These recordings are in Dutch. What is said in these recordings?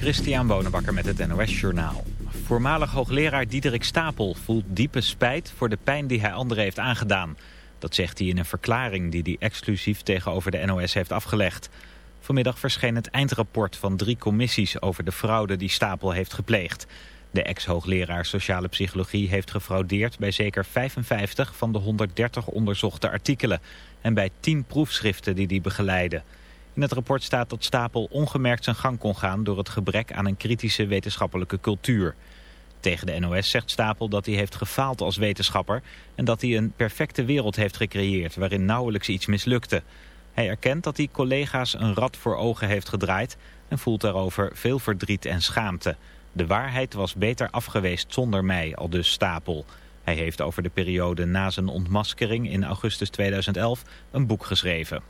Christian Bonenbakker met het NOS Journaal. Voormalig hoogleraar Diederik Stapel voelt diepe spijt voor de pijn die hij anderen heeft aangedaan. Dat zegt hij in een verklaring die hij exclusief tegenover de NOS heeft afgelegd. Vanmiddag verscheen het eindrapport van drie commissies over de fraude die Stapel heeft gepleegd. De ex-hoogleraar sociale psychologie heeft gefraudeerd bij zeker 55 van de 130 onderzochte artikelen en bij 10 proefschriften die hij begeleidde. In het rapport staat dat Stapel ongemerkt zijn gang kon gaan door het gebrek aan een kritische wetenschappelijke cultuur. Tegen de NOS zegt Stapel dat hij heeft gefaald als wetenschapper en dat hij een perfecte wereld heeft gecreëerd waarin nauwelijks iets mislukte. Hij erkent dat hij collega's een rad voor ogen heeft gedraaid en voelt daarover veel verdriet en schaamte. De waarheid was beter afgeweest zonder mij, al dus Stapel. Hij heeft over de periode na zijn ontmaskering in augustus 2011 een boek geschreven.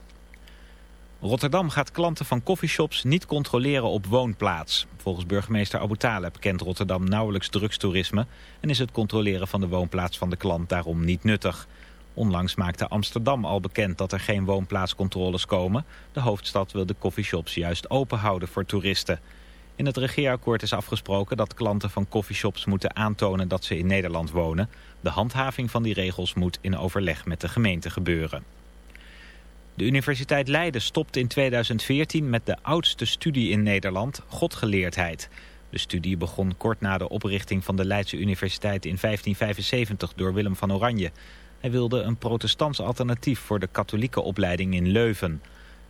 Rotterdam gaat klanten van coffeeshops niet controleren op woonplaats. Volgens burgemeester Abu Taleb kent Rotterdam nauwelijks drugstoerisme... en is het controleren van de woonplaats van de klant daarom niet nuttig. Onlangs maakte Amsterdam al bekend dat er geen woonplaatscontroles komen. De hoofdstad wil de coffeeshops juist open houden voor toeristen. In het regeerakkoord is afgesproken dat klanten van coffeeshops moeten aantonen dat ze in Nederland wonen. De handhaving van die regels moet in overleg met de gemeente gebeuren. De Universiteit Leiden stopt in 2014 met de oudste studie in Nederland, Godgeleerdheid. De studie begon kort na de oprichting van de Leidse Universiteit in 1575 door Willem van Oranje. Hij wilde een protestants alternatief voor de katholieke opleiding in Leuven.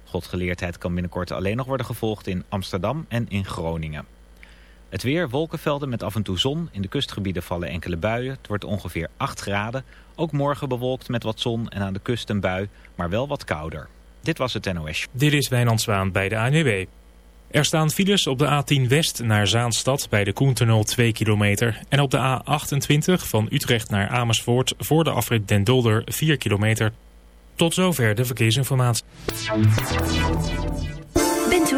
Godgeleerdheid kan binnenkort alleen nog worden gevolgd in Amsterdam en in Groningen. Het weer, wolkenvelden met af en toe zon. In de kustgebieden vallen enkele buien. Het wordt ongeveer 8 graden. Ook morgen bewolkt met wat zon en aan de kust een bui, maar wel wat kouder. Dit was het NOS. Dit is Wijnand Zwaan bij de ANWB. Er staan files op de A10 West naar Zaanstad bij de Koentunnel 2 kilometer. En op de A28 van Utrecht naar Amersfoort voor de afrit Den Dolder 4 kilometer. Tot zover de verkeersinformatie.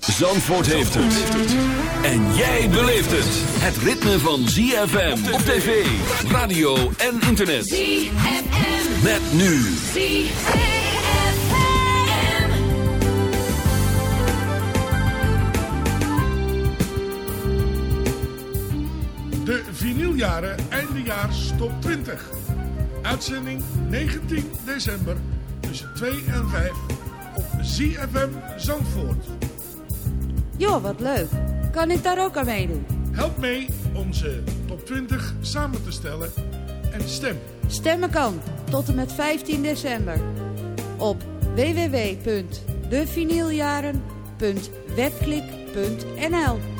Zandvoort heeft het. En jij beleeft het. Het ritme van ZFM op tv, radio en internet. ZFM. Met nu. ZFM. De vinyljaren eindejaars top 20. Uitzending 19 december tussen 2 en 5 op ZFM Zandvoort. Joh, wat leuk. Kan ik daar ook aan meedoen? Help mee onze top 20 samen te stellen en stem. Stemmen kan tot en met 15 december op www.devinyljaren.webklik.nl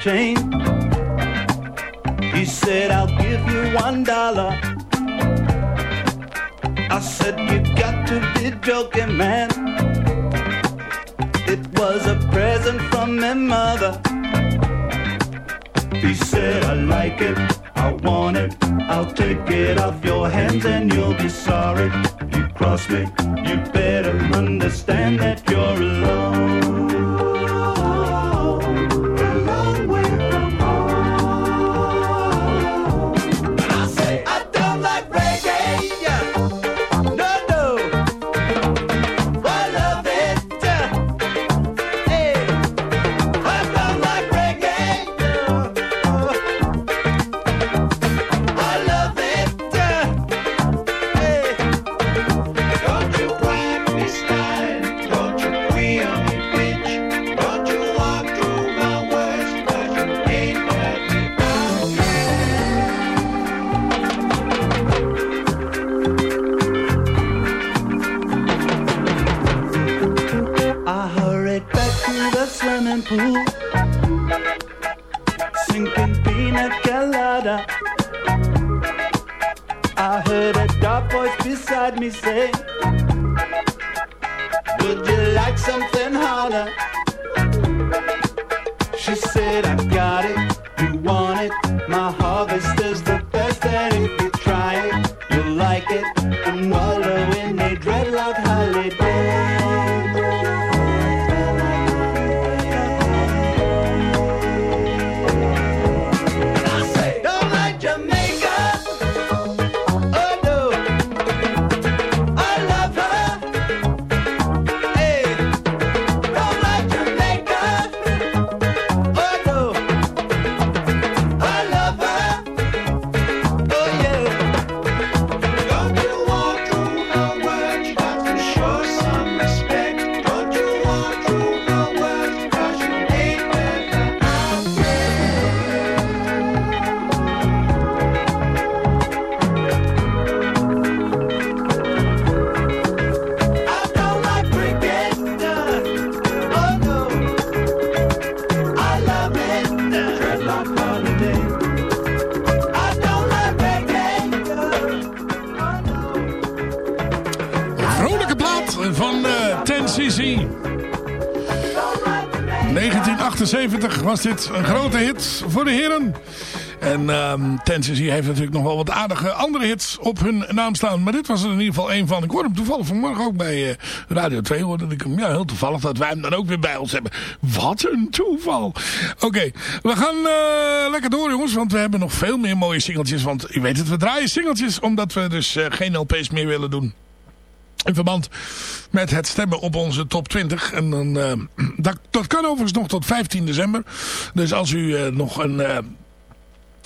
change. 10cc. 1978 was dit een grote hit voor de heren. En ehm 10cc heeft natuurlijk nog wel wat aardige andere hits op hun naam staan. Maar dit was er in ieder geval een van. Ik hoorde hem toevallig vanmorgen ook bij eh, Radio 2. Hoorde ik hem, ja, heel toevallig dat wij hem dan ook weer bij ons hebben. Wat een toeval. Oké, we gaan eh, lekker door jongens. Want we hebben nog veel meer mooie singeltjes. Want u weet het, we draaien singeltjes. Omdat we dus eh, geen LP's meer willen doen. In verband met het stemmen op onze top 20. En dan, eh, dat, dat kan overigens nog tot 15 december. Dus als u eh, nog een eh,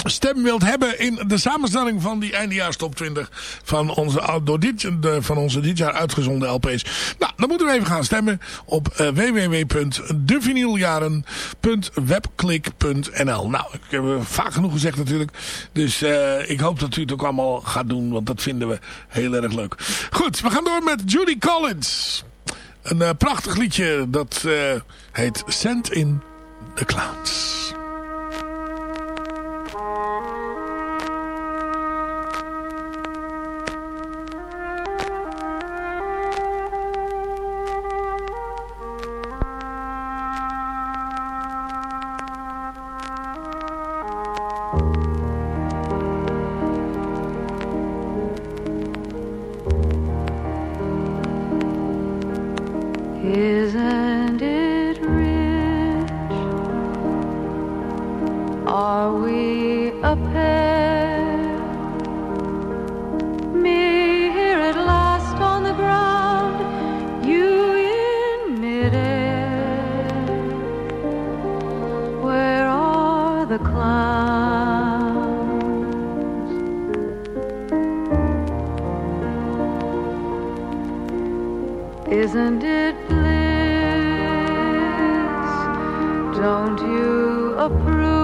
stem wilt hebben in de samenstelling van die eindejaars top 20 van onze, door dit, van onze dit jaar uitgezonden LP's. Nou, dan moeten we even gaan stemmen op uh, Nou, ik heb het vaak genoeg gezegd natuurlijk. Dus uh, ik hoop dat u het ook allemaal gaat doen, want dat vinden we heel erg leuk. Goed, we gaan door met Judy Collins. Een prachtig liedje dat heet Send in the Clouds. Isn't it bliss? Don't you approve?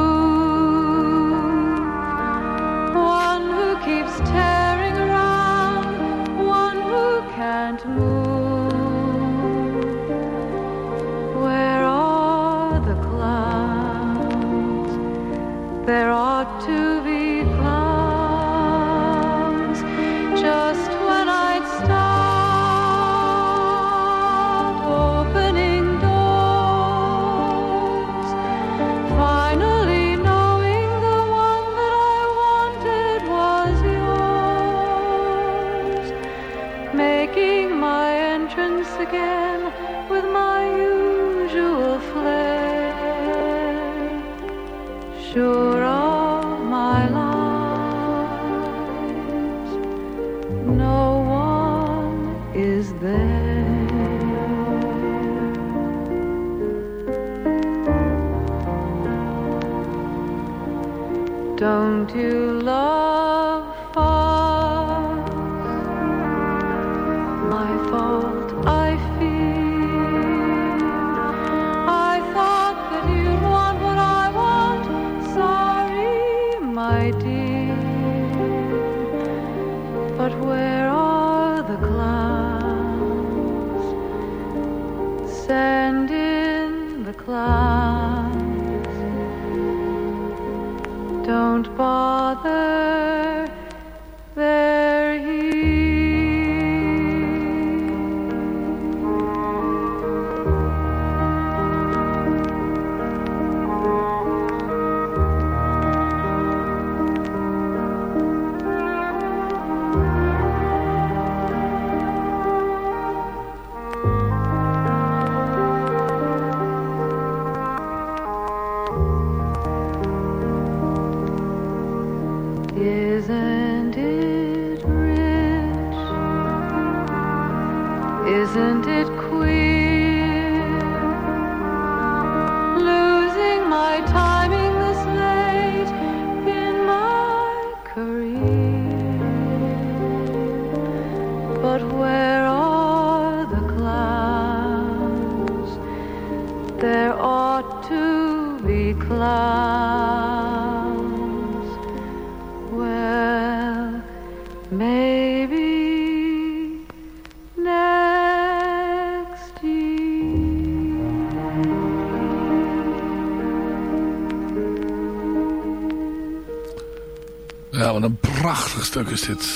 Stuk is dit.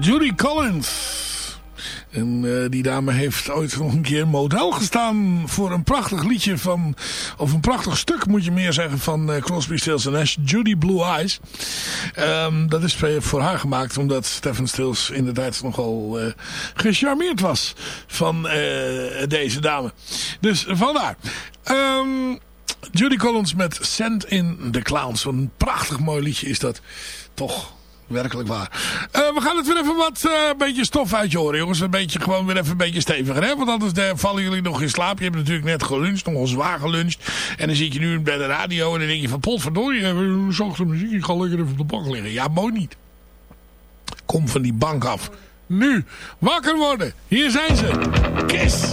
Judy Collins. En eh, die dame heeft ooit nog een keer model gestaan voor een prachtig liedje van... Of een prachtig stuk moet je meer zeggen van eh, Crosby, Stills Nash. Judy Blue Eyes. Ehm, dat is voor haar gemaakt omdat Stephen Stills inderdaad nogal eh, gecharmeerd was van deze dame. Dus vandaar. Ehm Judy Collins met Send in the Clowns. Een prachtig mooi liedje is dat. Toch werkelijk waar. Eh, we gaan het weer even wat eh, een beetje stof uit je horen, jongens. Een beetje, gewoon weer even een beetje steviger, hè? Want anders eh, vallen jullie nog in slaap. Je hebt natuurlijk net geluncht, nogal zwaar geluncht. En dan zit je nu bij de radio en dan denk je van... Potverdorie, uh, zachte muziek, ik ga lekker even op de bank liggen. Ja, mooi niet. Kom van die bank af. Nu, wakker worden. Hier zijn ze. Kiss.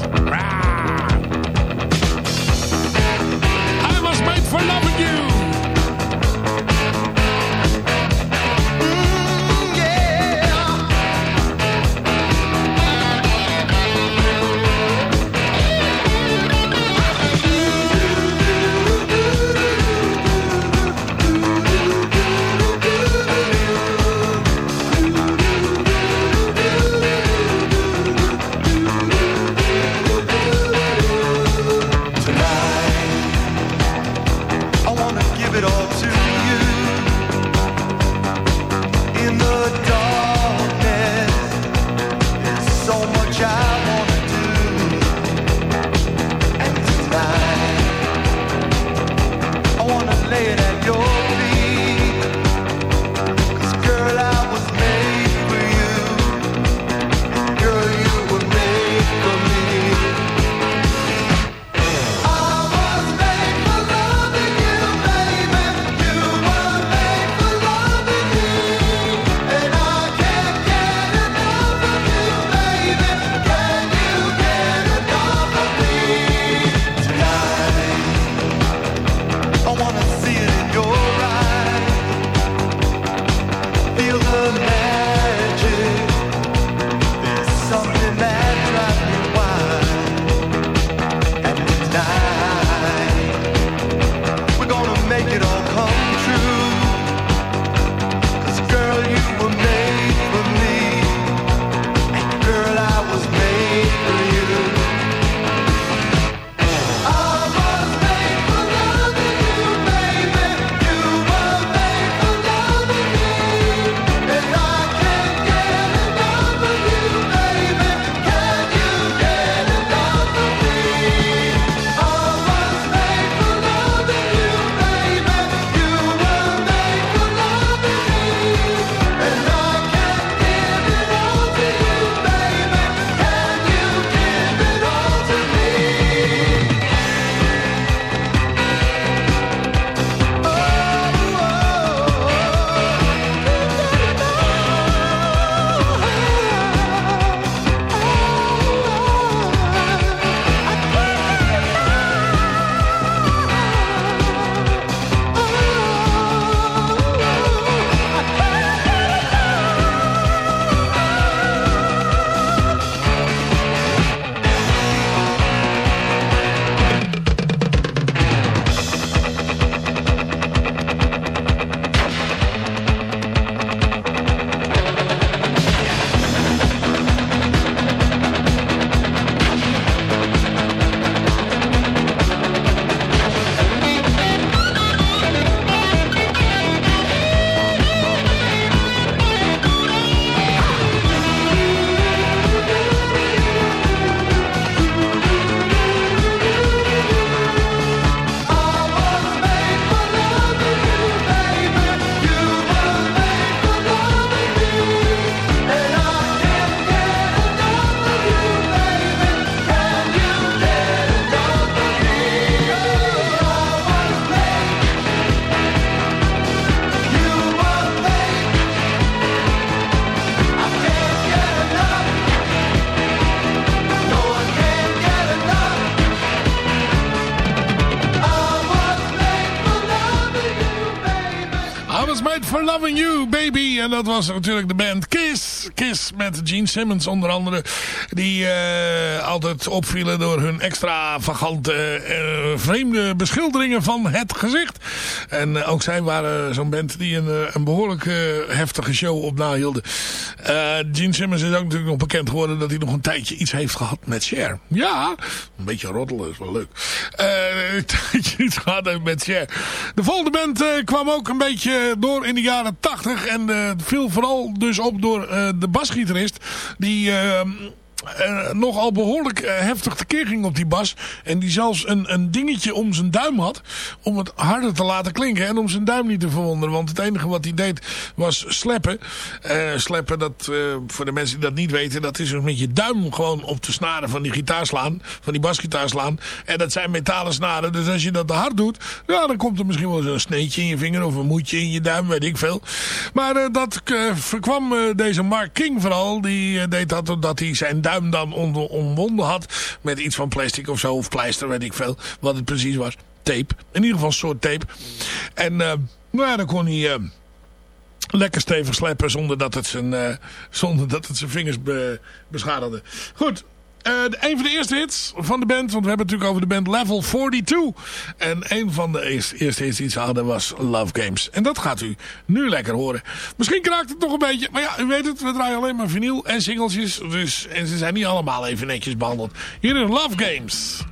Loving You, Baby. En dat was natuurlijk de band Kiss. Kiss met Gene Simmons onder andere. Die eh, altijd opvielen door hun extravagante, eh, vreemde beschilderingen van het gezicht. En eh, ook zij waren zo'n band die een, een behoorlijk eh, heftige show op nahielden. Gene Simmons is ook natuurlijk nog bekend geworden dat hij nog een tijdje iets heeft gehad met Cher. Ja, een beetje roddelen is wel leuk. Een tijdje iets gehad heeft met Cher. De volgende band kwam ook een beetje door in de jaren 80 en eh, viel vooral dus op door eh, de basgitarist die... eh, nogal behoorlijk eh, heftig tekeer ging op die bas. En die zelfs een, een dingetje om zijn duim had. Om het harder te laten klinken. En om zijn duim niet te verwonderen. Want het enige wat hij deed was sleppen. Eh, sleppen, dat, voor de mensen die dat niet weten. Dat is dus met je duim gewoon op de snaren van die gitaar slaan. Van die basgitaar slaan. En dat zijn metalen snaren. Dus als je dat te hard doet. Ja, dan komt er misschien wel zo'n sneetje in je vinger. Of een moedje in je duim. Weet ik veel. Maar dat voorkwam eh, deze Mark King vooral. Die deed dat doordat hij zijn duim dan onder, omwonden had. Met iets van plastic of zo. Of pleister, weet ik veel. Wat het precies was. Tape. In ieder geval een soort tape. En eh, nou ja, dan kon hij... eh, lekker stevig sleppen zonder dat het zijn, eh, zonder dat het zijn vingers be- beschadigde. Goed, een van de eerste hits van de band, want we hebben het natuurlijk over de band Level 42. En een van de eerste, eerste hits die ze hadden was Love Games. En dat gaat u nu lekker horen. Misschien kraakt het nog een beetje, maar ja, u weet het, we draaien alleen maar vinyl en singeltjes. Dus, en ze zijn niet allemaal even netjes behandeld. Hier is Love Games.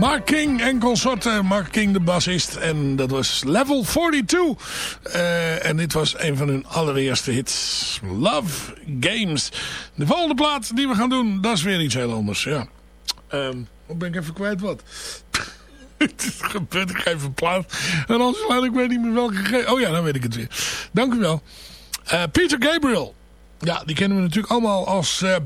Mark King en consorten. Mark King de bassist. En dat was Level 42. Eh, en dit was een van hun allereerste hits. Love Games. De volgende plaat die we gaan doen, dat is weer iets heel anders. Ja. Dan ben ik even kwijt wat. Het gebeurt, ik geef een plaat. En anders laat ik weet niet meer welke. Oh ja, dan weet ik het weer. Dank u wel. Eh, Peter Gabriel. Ja, die kennen we natuurlijk allemaal als... eh,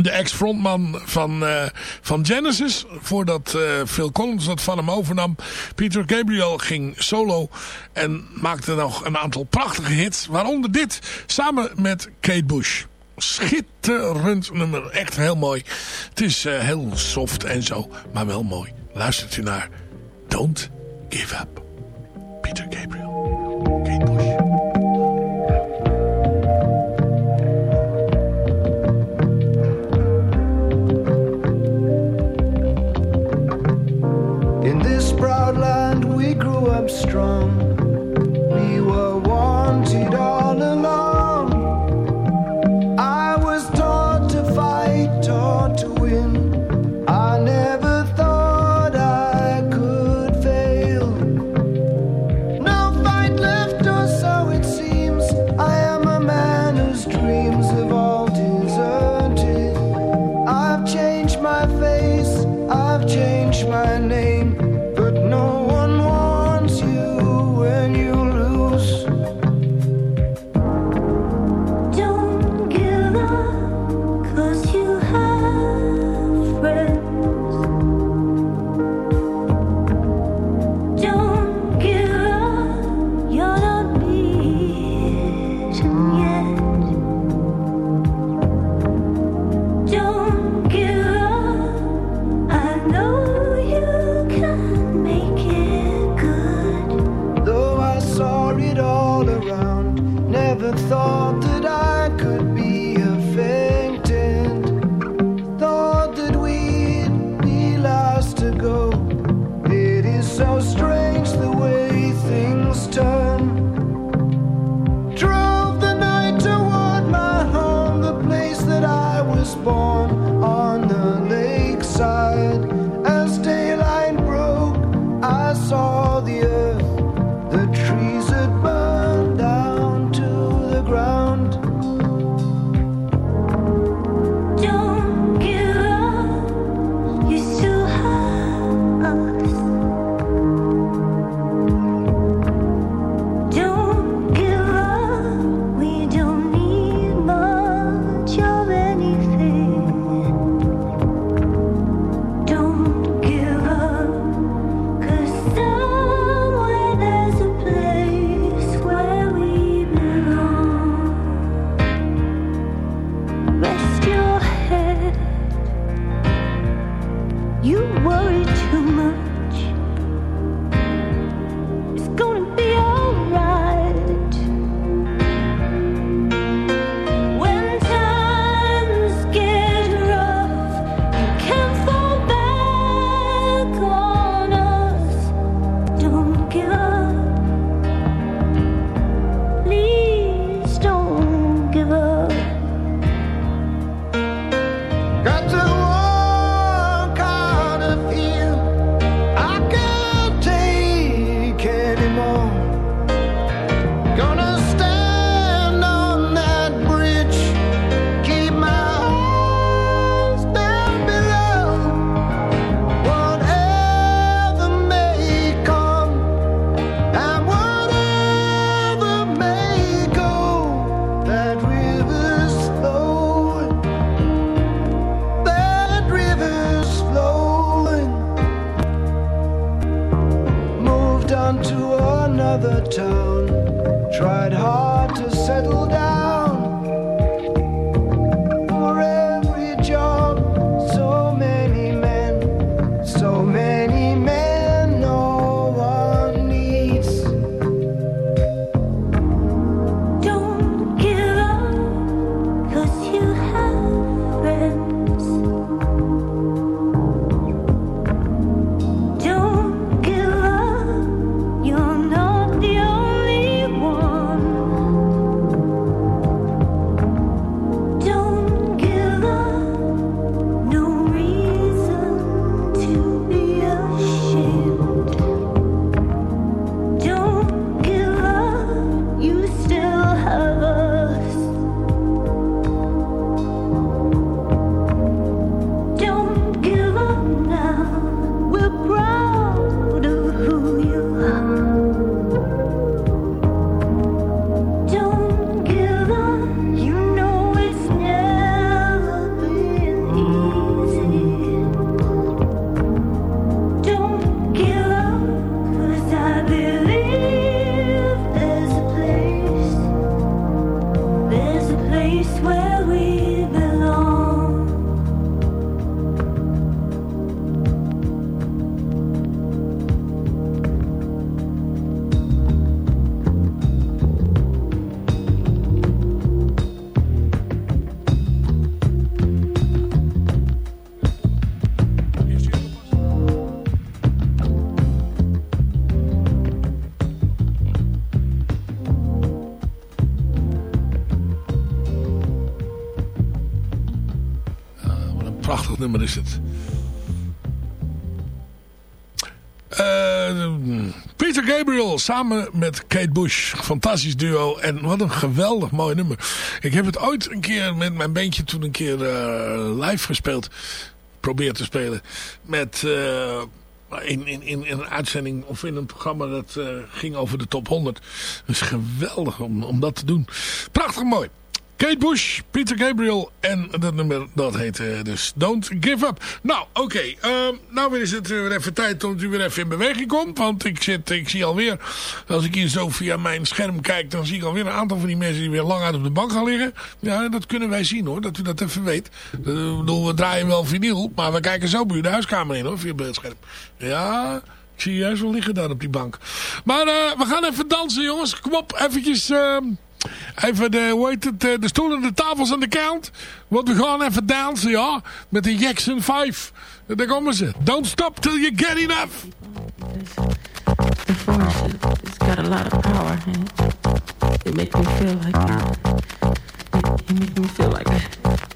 de ex-frontman van, eh, van Genesis. Voordat eh, Phil Collins dat van hem overnam. Peter Gabriel ging solo. En maakte nog een aantal prachtige hits. Waaronder dit. Samen met Kate Bush. Schitterend nummer. Echt heel mooi. Het is eh, heel soft en zo. Maar wel mooi. Luistert u naar Don't Give Up. Peter Gabriel. Kate Bush. Up strong. Nummer is het. Eh, Peter Gabriel samen met Kate Bush. Fantastisch duo. En wat een geweldig mooi nummer. Ik heb het ooit een keer met mijn bandje toen een keer eh, live gespeeld. Probeer te spelen. Met... eh, in, in, in, een uitzending of in een programma dat ging over de top 100. Dus geweldig om, om dat te doen. Prachtig mooi. Kate Bush, Peter Gabriel en dat nummer dat heet eh, dus Don't Give Up. Nou, oké. ehm, nou is het weer even tijd dat u weer even in beweging komt. Want ik, zit, ik zie alweer, als ik hier zo via mijn scherm kijk... dan zie ik alweer een aantal van die mensen die weer lang uit op de bank gaan liggen. Ja, dat kunnen wij zien hoor, dat u dat even weet. Eh, Ik bedoel, we draaien wel vinyl, maar we kijken zo bij u de huiskamer in hoor, via beeldscherm. Ja... Ik zie je juist wel liggen daar op die bank. Maar eh, we gaan even dansen jongens. Kom op, eventjes... ehm, Even de, hoe heet het, eh, de stoelen, de tafels aan de kant. Want we gaan even dansen, ja. Met de Jackson 5. Daar komen ze. Don't stop till you get enough. The force, it's got a lot of power it. Makes me feel like it makes me feel like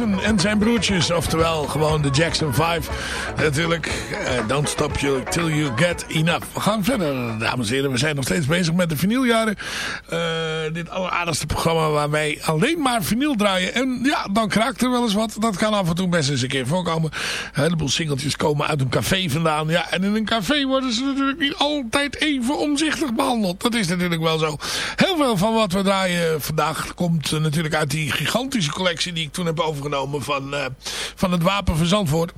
En zijn broertjes. Oftewel gewoon de Jackson 5. Natuurlijk. eh, don't stop you till you get enough. We gaan verder, dames en heren. We zijn nog steeds bezig met de vinyljaren. Eh, dit alleraardigste programma waar wij alleen maar vinyl draaien. En ja, dan kraakt er wel eens wat. Dat kan af en toe best eens een keer voorkomen. Een heleboel singeltjes komen uit een café vandaan. Ja, en in een café worden ze natuurlijk niet altijd even omzichtig behandeld. Dat is natuurlijk wel zo. Heel veel van wat we draaien vandaag komt eh, natuurlijk uit die gigantische collectie die ik toen heb overgenomen van, eh, van het Wapen van Zandvoort.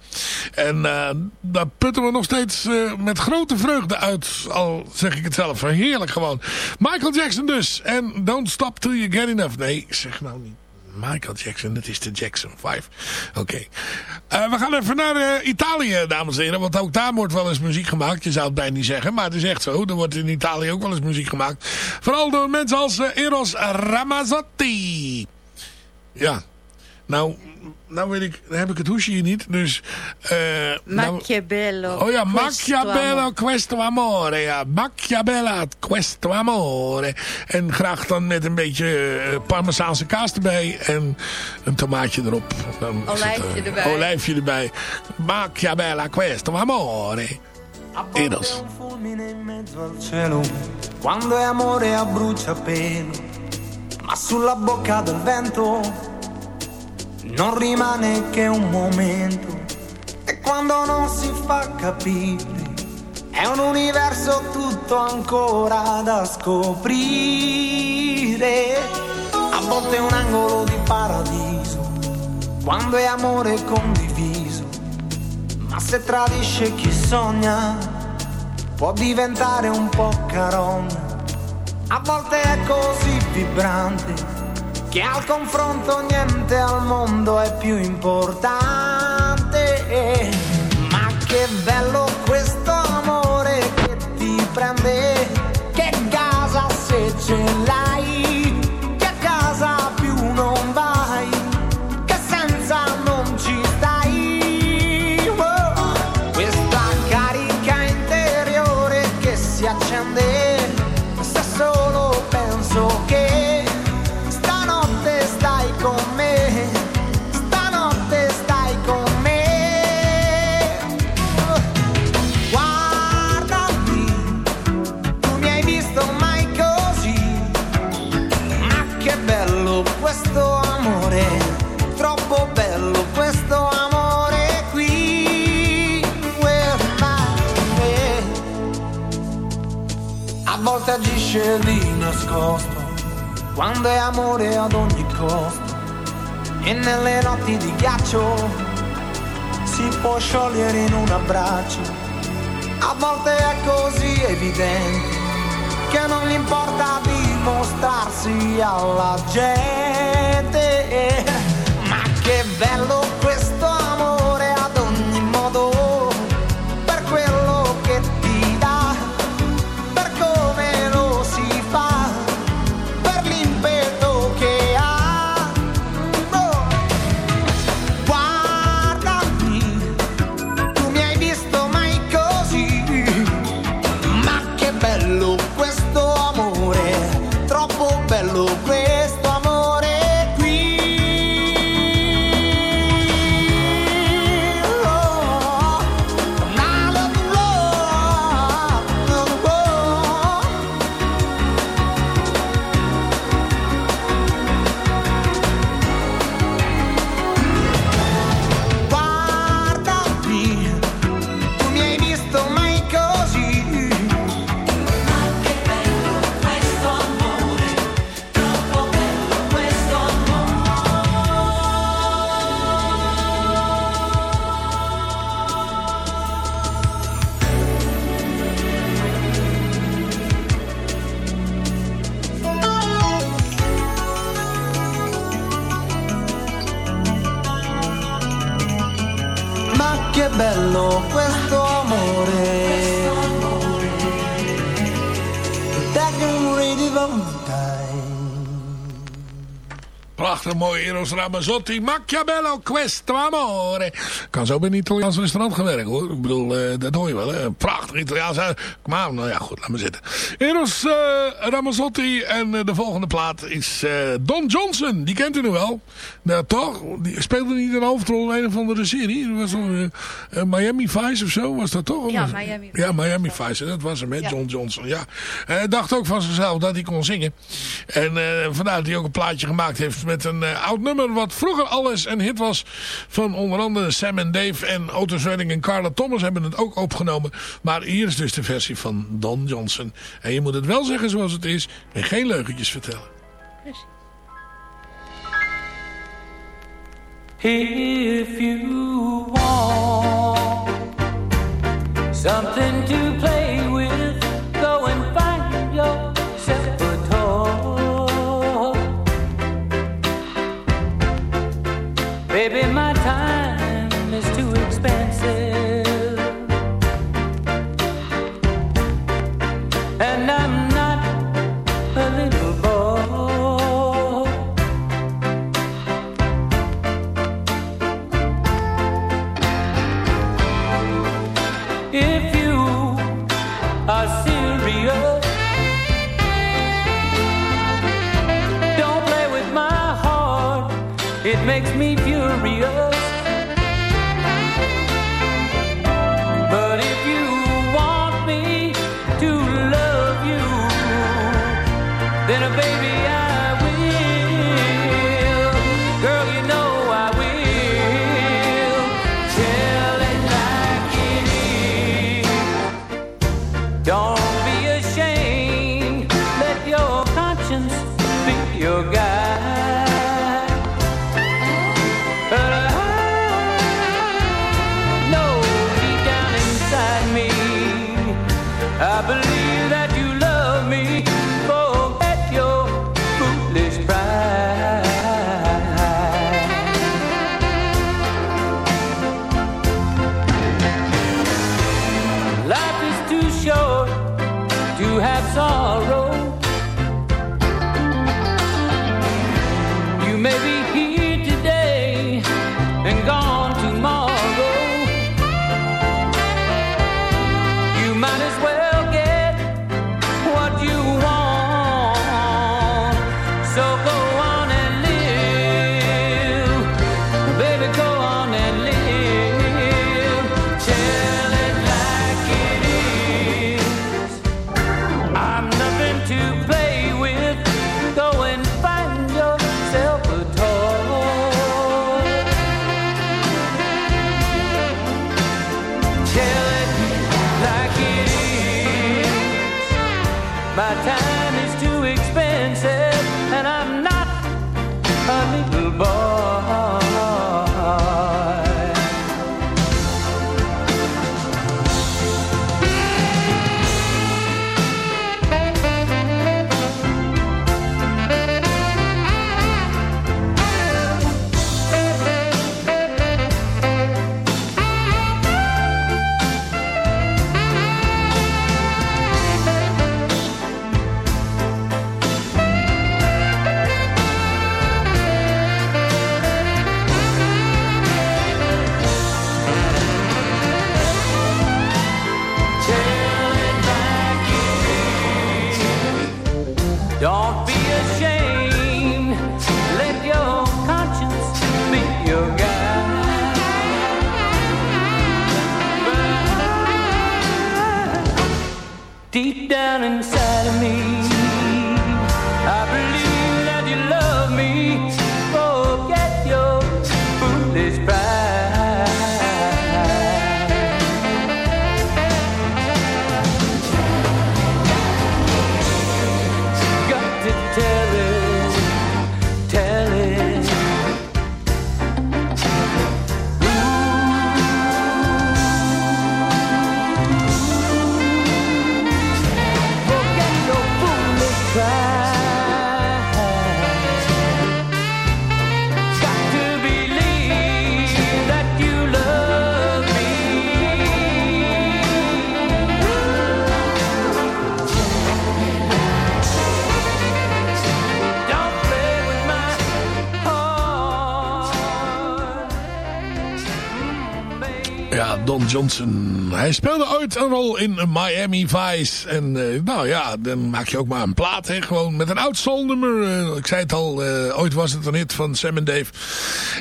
En eh, daar putten we nog steeds met grote vreugde uit. Al zeg ik het zelf. Heerlijk gewoon. Michael Jackson dus. En Don't Stop Till You Get Enough. Nee, zeg nou niet. Michael Jackson, dat is de Jackson 5. Oké. Eh, we gaan even naar eh, Italië, dames en heren. Want ook daar wordt wel eens muziek gemaakt. Je zou het bijna niet zeggen, maar het is echt zo. Er wordt in Italië ook wel eens muziek gemaakt. Vooral door mensen als eh, Eros Ramazzotti. Ja. Nou, nou weet ik, dan heb ik het hoesje hier niet. Dus, nou- Machiavello. Oh ja, Machiavello questo amore. Ja, Machiavello questo amore. En graag dan met een beetje eh, parmezaanse kaas erbij. En een tomaatje erop. Dan Olijfje eh, erbij. Olijfje erbij. Machiavello questo amore. Eros. fulmine in mezzo al cielo, quando è amore a bruciapelo, ma sulla bocca del vento non rimane che un momento, e quando non si fa capire, è un universo tutto ancora da scoprire, a volte è un angolo di paradiso, quando è amore condiviso, ma se tradisce chi sogna, può diventare un po' carogna. A volte è così vibrante che al confronto niente al mondo è più importante. Ma che bello questo amore che ti prende, che casa se ce l'hai, sciogliere in un abbraccio. A volte è così evidente che non gli importa dimostrarsi alla gente. Ma che bello tomorrow. Eros Ramazzotti. Machiavello questo amore. Kan zo bij een Italiaans restaurant gaan werken hoor. Ik bedoel, eh, dat hoor je wel hè. Prachtig Italiaans. Maar nou ja, goed, laat maar zitten. Eros eh, Ramazzotti. En eh, de volgende plaat is Don Johnson. Die kent u nu wel. Nou toch? Die speelde niet een hoofdrol in een of andere serie. Dat was een, Miami Vice of zo. Was dat toch? Ja, Miami Ja, Miami Vice. Dat was hem, hè, Ja. John Johnson. Ja. Hij dacht ook van zichzelf dat hij kon zingen. En vandaar dat hij ook een plaatje gemaakt heeft met een eh, oud nummer. Wat vroeger alles een hit was. Van onder andere Sam en Dave en Otis Redding en Carla Thomas hebben het ook opgenomen. Maar hier is dus de versie van Don Johnson. En je moet het wel zeggen zoals het is. En geen leugentjes vertellen. If you want something to My time Don Johnson. Hij speelde ooit een rol in Miami Vice. En eh, nou ja, dan maak je ook maar een plaat. Hè? Gewoon met een oud soulnummer. Eh, ik zei het al, eh, ooit was het een hit van Sam Dave.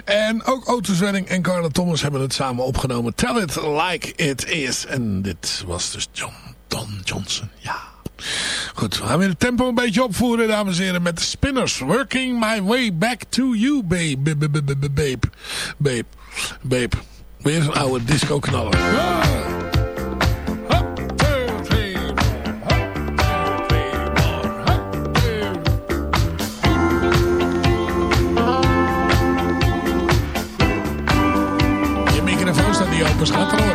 En ook Otis Redding en Carla Thomas hebben het samen opgenomen. Tell it like it is. En dit was dus John, Don Johnson. Ja. Goed, we gaan weer het tempo een beetje opvoeren, dames en heren, met de Spinners. Working my way back to you, babe, babe. Babe, babe. Weer zo'n oude disco two. Je microfoon staat niet open, schat.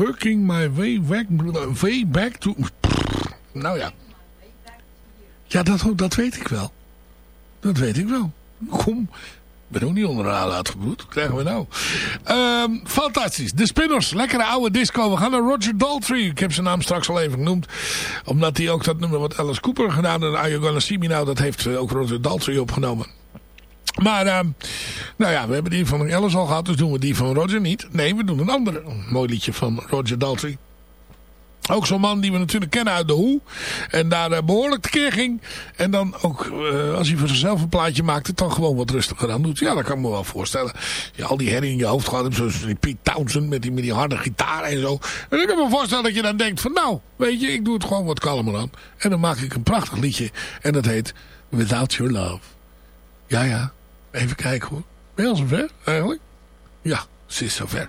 Working My Way Back, way back to... Nou ja. Ja, dat, dat weet ik wel. Dat weet ik wel. Kom. Ben ook niet onder uitgebloed. Wat krijgen we nou? Ehm, fantastisch. De Spinners. Lekkere oude disco. We gaan naar Roger Daltrey. Ik heb zijn naam straks al even genoemd. Omdat hij ook dat nummer wat Alice Cooper gedaan heeft. Are You Gonna See Me Now. Dat heeft ook Roger Daltrey opgenomen. Maar, ehm, nou ja, we hebben die van Alice al gehad, dus doen we die van Roger niet. Nee, we doen een andere. Een mooi liedje van Roger Daltrey. Ook zo'n man die we natuurlijk kennen uit de Hoe. En daar eh, behoorlijk tekeer ging. En dan ook, eh, als hij voor zichzelf een plaatje maakt, het dan gewoon wat rustiger aan doet. Ja, dat kan ik me wel voorstellen. Je al die herrie in je hoofd gaat hebt, zoals die Pete Townsend met die, met die harde gitaar en zo. En ik kan me voorstellen dat je dan denkt van nou, weet je, ik doe het gewoon wat kalmer aan. En dan maak ik een prachtig liedje. En dat heet Without Your Love. Ja, ja. Even kijken hoor. Ben je al zover eigenlijk? Ja, ze is zover.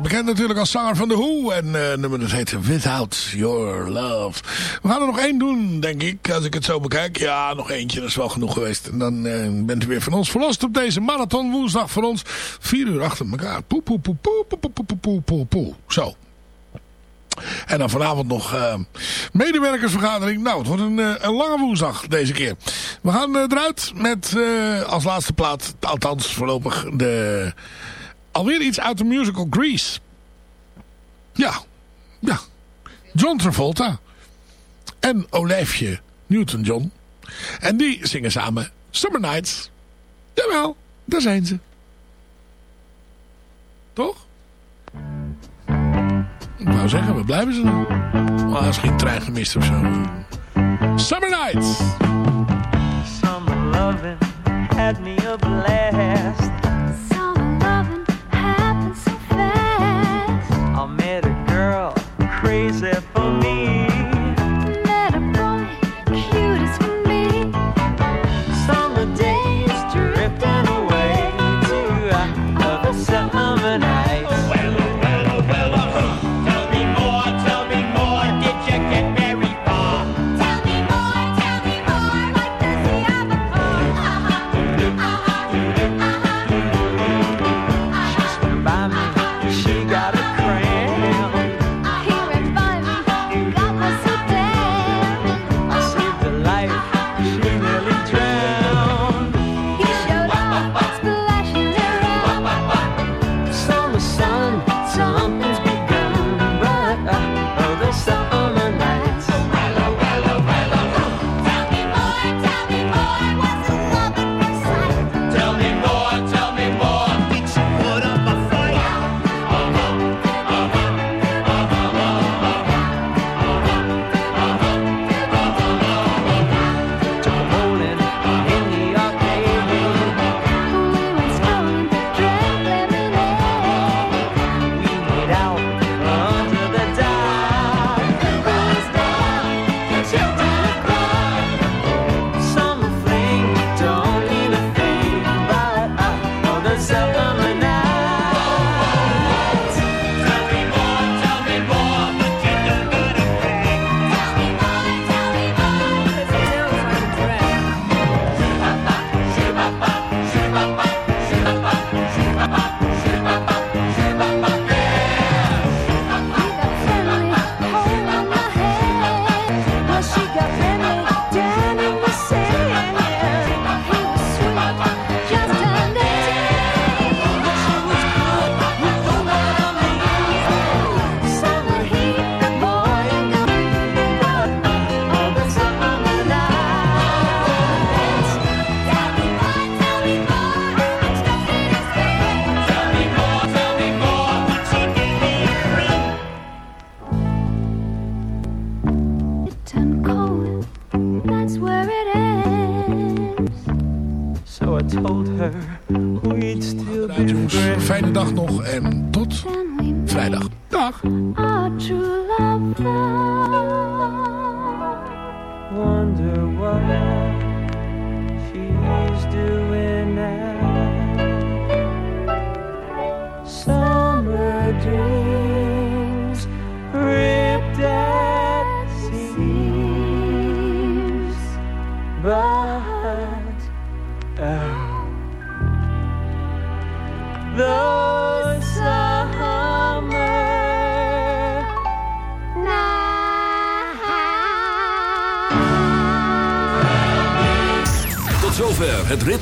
Bekend natuurlijk als zanger van The Who. En eh nummer dat heet Without Your Love. We gaan er nog één doen, denk ik, als ik het zo bekijk. Ja, nog eentje, dat is wel genoeg geweest. En dan eh, bent u weer van ons verlost op deze marathon woensdag voor ons. Vier uur achter elkaar. Poe, poe, poe, poe, poe, poe, poe, poe, poe, poe. Zo. En dan vanavond nog eh, medewerkersvergadering. Nou, het wordt een, een lange woensdag deze keer. We gaan eruit met als laatste plaat, althans voorlopig, de, alweer iets uit de musical Grease. Ja, ja. John Travolta en Olijfje Newton-John. En die zingen samen Summer Nights. Jawel, daar zijn ze. Toch? Ik wou zeggen, waar blijven ze dan? Is geen trein gemist of zo. Summer Nights. Summer loving had me a blast.